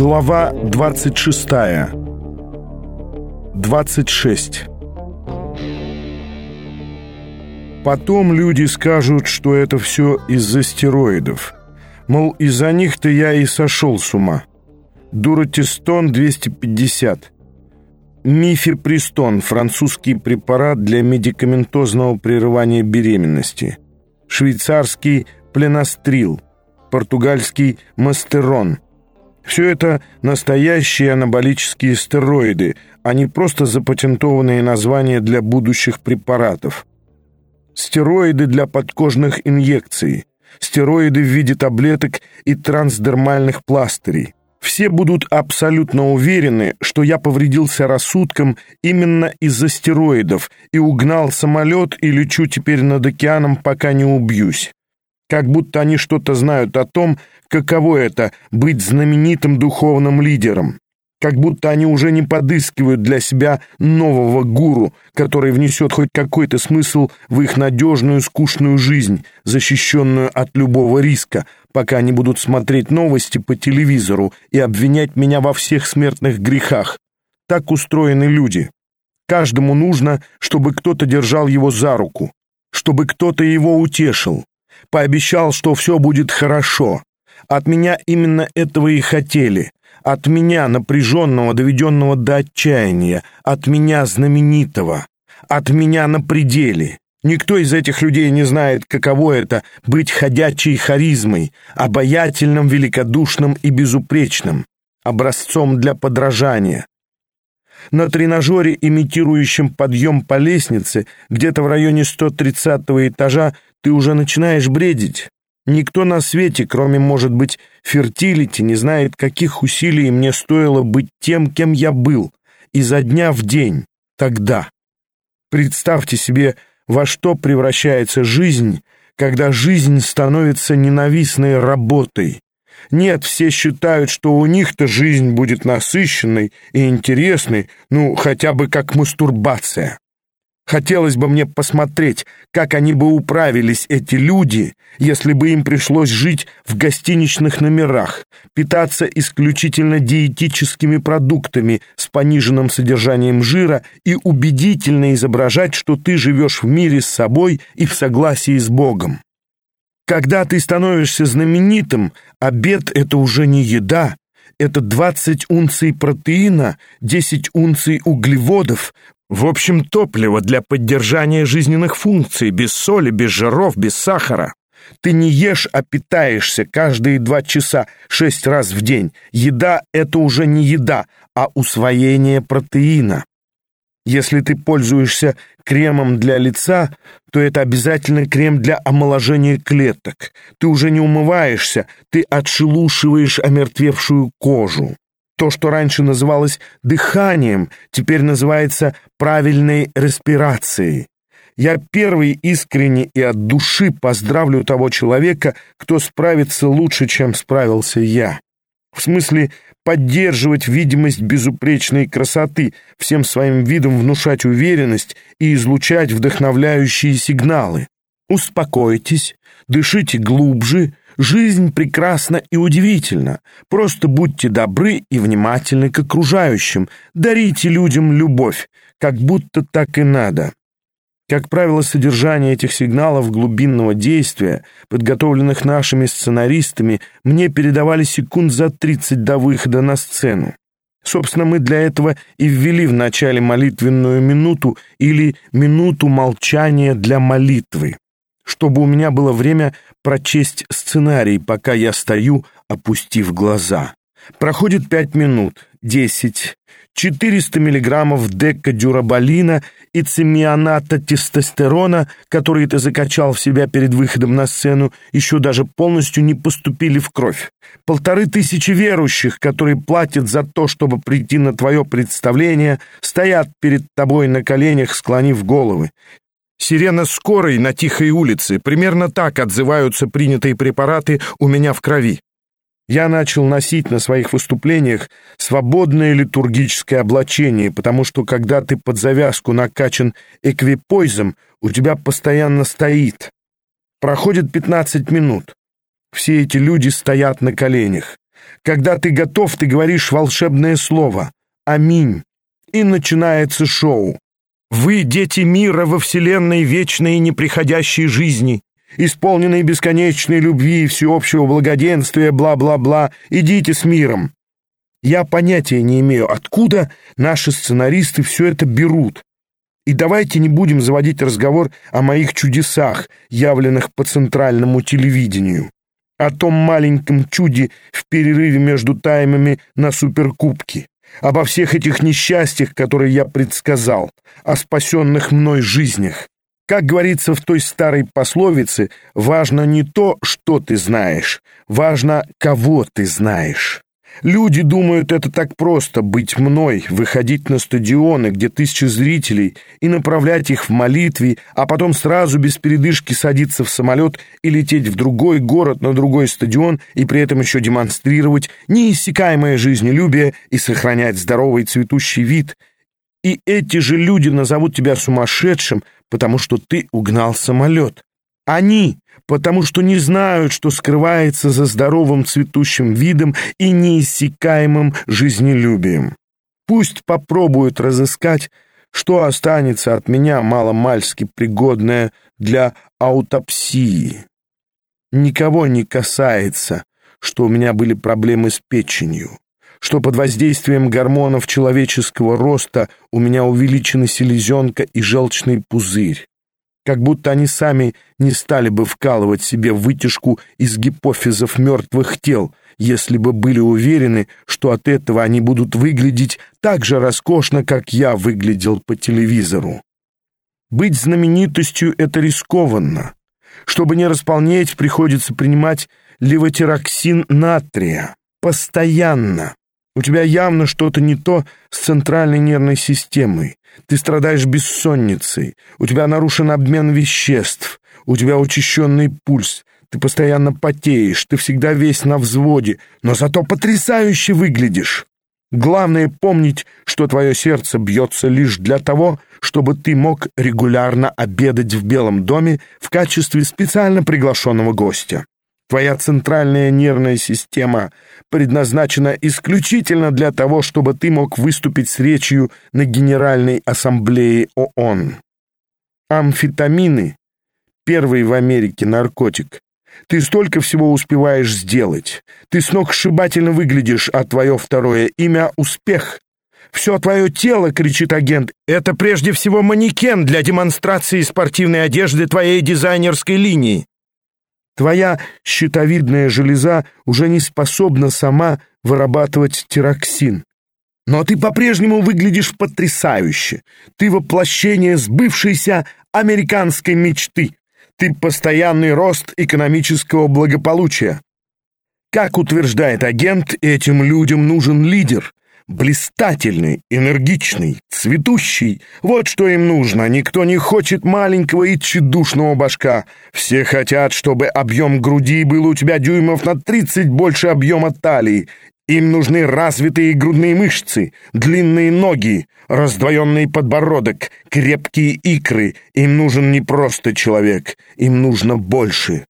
Глава 26. 26. Потом люди скажут, что это все из-за стероидов. Мол, из-за них-то я и сошел с ума. Дуратистон 250. Мифепристон – французский препарат для медикаментозного прерывания беременности. Швейцарский пленастрил, португальский мастерон – все это настоящие анаболические стероиды, а не просто запатентованные названия для будущих препаратов. Стероиды для подкожных инъекций, стероиды в виде таблеток и трансдермальных пластырей. Все будут абсолютно уверены, что я повредился рассудком именно из-за стероидов и угнал самолет и лечу теперь над океаном, пока не убьюсь как будто они что-то знают о том, каково это — быть знаменитым духовным лидером, как будто они уже не подыскивают для себя нового гуру, который внесет хоть какой-то смысл в их надежную скучную жизнь, защищенную от любого риска, пока они будут смотреть новости по телевизору и обвинять меня во всех смертных грехах. Так устроены люди. Каждому нужно, чтобы кто-то держал его за руку, чтобы кто-то его утешил, Пообещал, что все будет хорошо. От меня именно этого и хотели. От меня, напряженного, доведенного до отчаяния. От меня, знаменитого. От меня на пределе. Никто из этих людей не знает, каково это — быть ходячей харизмой, обаятельным, великодушным и безупречным, образцом для подражания. На тренажере, имитирующем подъем по лестнице, где-то в районе 130 этажа, ты уже начинаешь бредить. Никто на свете, кроме, может быть, фертилити, не знает, каких усилий мне стоило быть тем, кем я был, изо дня в день, тогда. Представьте себе, во что превращается жизнь, когда жизнь становится ненавистной работой. Нет, все считают, что у них-то жизнь будет насыщенной и интересной, ну, хотя бы как мастурбация. Хотелось бы мне посмотреть, как они бы управились, эти люди, если бы им пришлось жить в гостиничных номерах, питаться исключительно диетическими продуктами с пониженным содержанием жира и убедительно изображать, что ты живешь в мире с собой и в согласии с Богом. Когда ты становишься знаменитым, обед — это уже не еда, это 20 унций протеина, 10 унций углеводов, в общем, топливо для поддержания жизненных функций, без соли, без жиров, без сахара. Ты не ешь, а питаешься каждые два часа, шесть раз в день. Еда — это уже не еда, а усвоение протеина. Если ты пользуешься кремом для лица, то это обязательно крем для омоложения клеток. Ты уже не умываешься, ты отшелушиваешь омертвевшую кожу. То, что раньше называлось дыханием, теперь называется правильной респирацией. Я первый искренне и от души поздравлю того человека, кто справится лучше, чем справился я. В смысле поддерживать видимость безупречной красоты, всем своим видом внушать уверенность и излучать вдохновляющие сигналы. Успокойтесь, дышите глубже, Жизнь прекрасна и удивительна. Просто будьте добры и внимательны к окружающим. Дарите людям любовь, как будто так и надо. Как правило, содержание этих сигналов глубинного действия, подготовленных нашими сценаристами, мне передавали секунд за 30 до выхода на сцену. Собственно, мы для этого и ввели в начале молитвенную минуту или минуту молчания для молитвы чтобы у меня было время прочесть сценарий, пока я стою, опустив глаза. Проходит пять минут, десять, четыреста миллиграммов декадюраболина и цимионата тестостерона, которые ты закачал в себя перед выходом на сцену, еще даже полностью не поступили в кровь. Полторы тысячи верующих, которые платят за то, чтобы прийти на твое представление, стоят перед тобой на коленях, склонив головы. Сирена скорой на тихой улице. Примерно так отзываются принятые препараты у меня в крови. Я начал носить на своих выступлениях свободное литургическое облачение, потому что когда ты под завязку накачан эквипойзом, у тебя постоянно стоит. Проходит 15 минут. Все эти люди стоят на коленях. Когда ты готов, ты говоришь волшебное слово «Аминь». И начинается шоу. Вы — дети мира во вселенной вечной и неприходящей жизни, исполненной бесконечной любви и всеобщего благоденствия, бла-бла-бла. Идите с миром. Я понятия не имею, откуда наши сценаристы все это берут. И давайте не будем заводить разговор о моих чудесах, явленных по центральному телевидению. О том маленьком чуде в перерыве между таймами на суперкубке. Обо всех этих несчастьях, которые я предсказал. О спасенных мной жизнях. Как говорится в той старой пословице, важно не то, что ты знаешь, важно, кого ты знаешь. Люди думают, это так просто — быть мной, выходить на стадионы, где тысячи зрителей, и направлять их в молитве, а потом сразу без передышки садиться в самолет и лететь в другой город, на другой стадион, и при этом еще демонстрировать неиссякаемое жизнелюбие и сохранять здоровый цветущий вид. И эти же люди назовут тебя сумасшедшим, потому что ты угнал самолет. Они, потому что не знают, что скрывается за здоровым цветущим видом и неиссякаемым жизнелюбием. Пусть попробуют разыскать, что останется от меня маломальски пригодное для аутопсии. Никого не касается, что у меня были проблемы с печенью, что под воздействием гормонов человеческого роста у меня увеличены селезенка и желчный пузырь как будто они сами не стали бы вкалывать себе вытяжку из гипофизов мертвых тел, если бы были уверены, что от этого они будут выглядеть так же роскошно, как я выглядел по телевизору. Быть знаменитостью — это рискованно. Чтобы не располнеть, приходится принимать левотироксин натрия. Постоянно. У тебя явно что-то не то с центральной нервной системой. Ты страдаешь бессонницей, у тебя нарушен обмен веществ, у тебя учащенный пульс, ты постоянно потеешь, ты всегда весь на взводе, но зато потрясающе выглядишь. Главное помнить, что твое сердце бьется лишь для того, чтобы ты мог регулярно обедать в Белом доме в качестве специально приглашенного гостя. Твоя центральная нервная система предназначена исключительно для того, чтобы ты мог выступить с речью на Генеральной Ассамблее ООН. Амфетамины — первый в Америке наркотик. Ты столько всего успеваешь сделать. Ты сногсшибательно выглядишь, а твое второе имя — успех. Все твое тело, кричит агент, это прежде всего манекен для демонстрации спортивной одежды твоей дизайнерской линии. Твоя щитовидная железа уже не способна сама вырабатывать тироксин. Но ты по-прежнему выглядишь потрясающе. Ты воплощение сбывшейся американской мечты. Ты постоянный рост экономического благополучия. Как утверждает агент, этим людям нужен лидер, Блистательный, энергичный, цветущий. Вот что им нужно. Никто не хочет маленького и тщедушного башка. Все хотят, чтобы объем груди был у тебя дюймов на 30 больше объема талии. Им нужны развитые грудные мышцы, длинные ноги, раздвоенный подбородок, крепкие икры. Им нужен не просто человек, им нужно больше.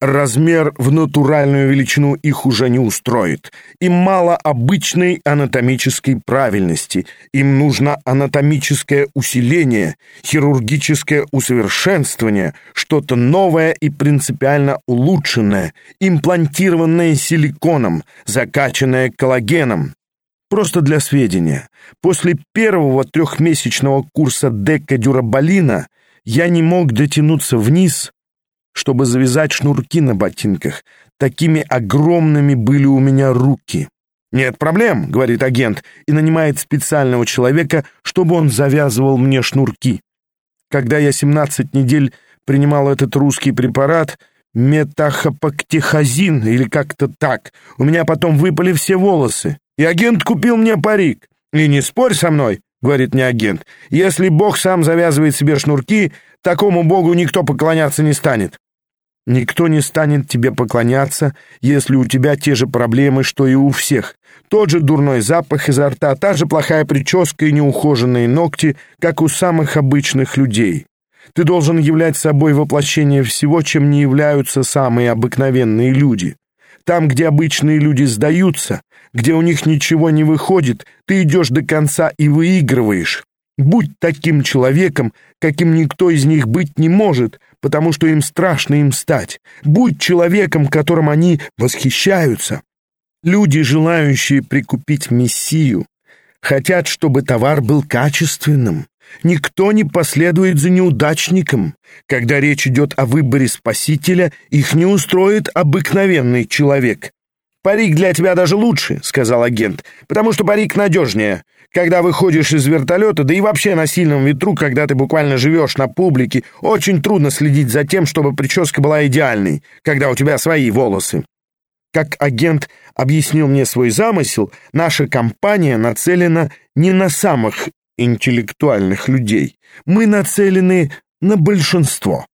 Размер в натуральную величину их уже не устроит. Им мало обычной анатомической правильности. Им нужно анатомическое усиление, хирургическое усовершенствование, что-то новое и принципиально улучшенное, имплантированное силиконом, закачанное коллагеном. Просто для сведения, после первого трехмесячного курса декадюраболина я не мог дотянуться вниз чтобы завязать шнурки на ботинках. Такими огромными были у меня руки. «Нет проблем», — говорит агент, и нанимает специального человека, чтобы он завязывал мне шнурки. Когда я 17 недель принимал этот русский препарат, метахопоктихозин или как-то так, у меня потом выпали все волосы, и агент купил мне парик. «И не спорь со мной», — говорит мне агент, — «если Бог сам завязывает себе шнурки, такому Богу никто поклоняться не станет». Никто не станет тебе поклоняться, если у тебя те же проблемы, что и у всех. Тот же дурной запах изо рта, та же плохая прическа и неухоженные ногти, как у самых обычных людей. Ты должен являть собой воплощение всего, чем не являются самые обыкновенные люди. Там, где обычные люди сдаются, где у них ничего не выходит, ты идешь до конца и выигрываешь. Будь таким человеком, каким никто из них быть не может, потому что им страшно им стать. Будь человеком, которым они восхищаются. Люди, желающие прикупить Мессию, хотят, чтобы товар был качественным. Никто не последует за неудачником. Когда речь идет о выборе спасителя, их не устроит обыкновенный человек. «Парик для тебя даже лучше», — сказал агент, «потому что парик надежнее. Когда выходишь из вертолета, да и вообще на сильном ветру, когда ты буквально живешь на публике, очень трудно следить за тем, чтобы прическа была идеальной, когда у тебя свои волосы». Как агент объяснил мне свой замысел, наша компания нацелена не на самых интеллектуальных людей. Мы нацелены на большинство.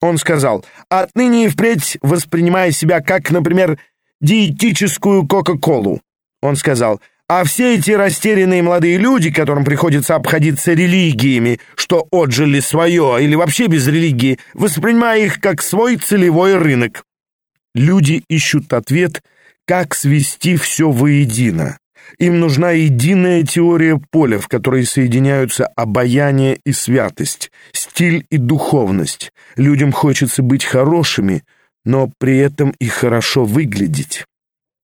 Он сказал, отныне и впредь воспринимая себя как, например, диетическую Кока-Колу. Он сказал, а все эти растерянные молодые люди, которым приходится обходиться религиями, что отжили свое или вообще без религии, воспринимая их как свой целевой рынок. Люди ищут ответ, как свести все воедино. Им нужна единая теория поля, в которой соединяются обаяние и святость, стиль и духовность. Людям хочется быть хорошими, но при этом и хорошо выглядеть.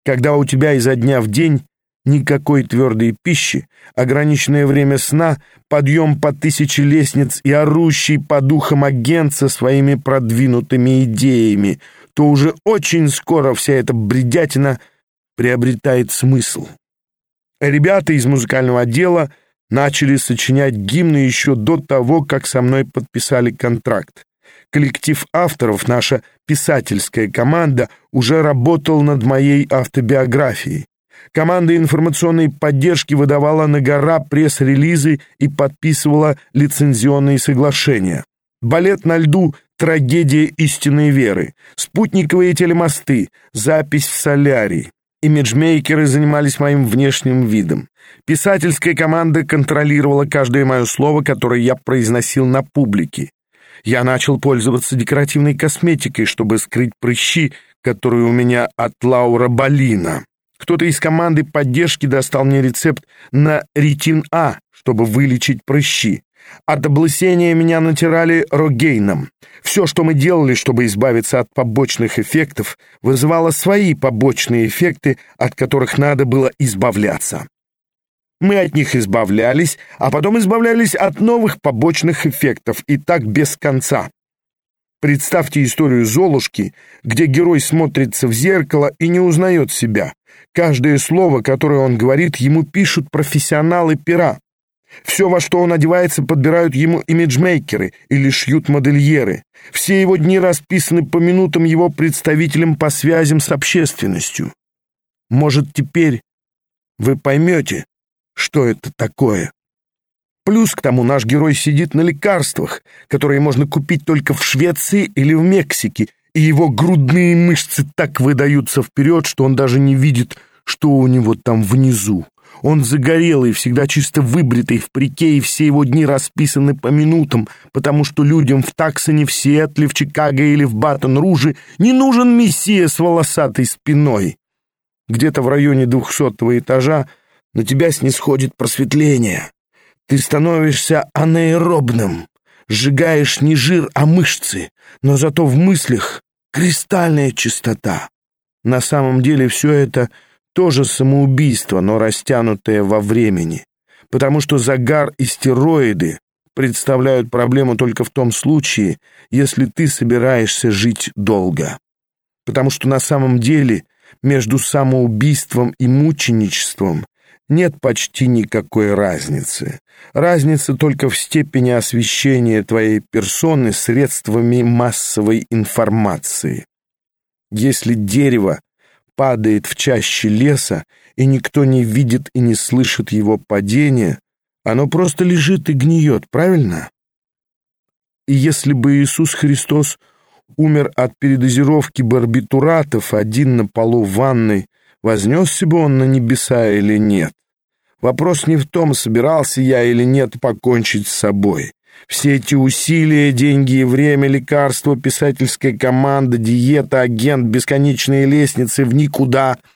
Когда у тебя изо дня в день никакой твердой пищи, ограниченное время сна, подъем по тысяче лестниц и орущий по духам агент со своими продвинутыми идеями, то уже очень скоро вся эта бредятина приобретает смысл. Ребята из музыкального отдела начали сочинять гимны еще до того, как со мной подписали контракт. Коллектив авторов, наша писательская команда, уже работал над моей автобиографией. Команда информационной поддержки выдавала на гора пресс-релизы и подписывала лицензионные соглашения. Балет на льду «Трагедия истинной веры», спутниковые телемосты, запись в солярий. Имиджмейкеры занимались моим внешним видом. Писательская команда контролировала каждое мое слово, которое я произносил на публике. Я начал пользоваться декоративной косметикой, чтобы скрыть прыщи, которые у меня от Лаура Балина. Кто-то из команды поддержки достал мне рецепт на ретин-А, чтобы вылечить прыщи. От облысения меня натирали рогейном. Все, что мы делали, чтобы избавиться от побочных эффектов, вызывало свои побочные эффекты, от которых надо было избавляться. Мы от них избавлялись, а потом избавлялись от новых побочных эффектов, и так без конца. Представьте историю Золушки, где герой смотрится в зеркало и не узнает себя. Каждое слово, которое он говорит, ему пишут профессионалы пера. Все, во что он одевается, подбирают ему имиджмейкеры или шьют модельеры. Все его дни расписаны по минутам его представителям по связям с общественностью. Может, теперь вы поймете, что это такое. Плюс к тому наш герой сидит на лекарствах, которые можно купить только в Швеции или в Мексике, и его грудные мышцы так выдаются вперед, что он даже не видит, что у него там внизу. Он загорелый, всегда чисто выбритый, в парике, и все его дни расписаны по минутам, потому что людям в Таксоне, в Сиэтле, в Чикаго или в Баттон-Руже не нужен мессия с волосатой спиной. Где-то в районе двухсотого этажа на тебя снисходит просветление. Ты становишься анаэробным, сжигаешь не жир, а мышцы, но зато в мыслях кристальная чистота. На самом деле все это — тоже самоубийство, но растянутое во времени, потому что загар и стероиды представляют проблему только в том случае, если ты собираешься жить долго. Потому что на самом деле между самоубийством и мученичеством нет почти никакой разницы. Разница только в степени освещения твоей персоны средствами массовой информации. Если дерево падает в чаще леса, и никто не видит и не слышит его падения, оно просто лежит и гниет, правильно? И если бы Иисус Христос умер от передозировки барбитуратов один на полу ванной, вознесся бы он на небеса или нет? Вопрос не в том, собирался я или нет покончить с собой. Все эти усилия, деньги и время, лекарства, писательская команда, диета, агент, бесконечные лестницы в никуда —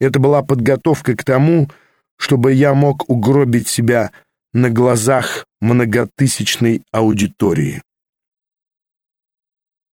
это была подготовка к тому, чтобы я мог угробить себя на глазах многотысячной аудитории.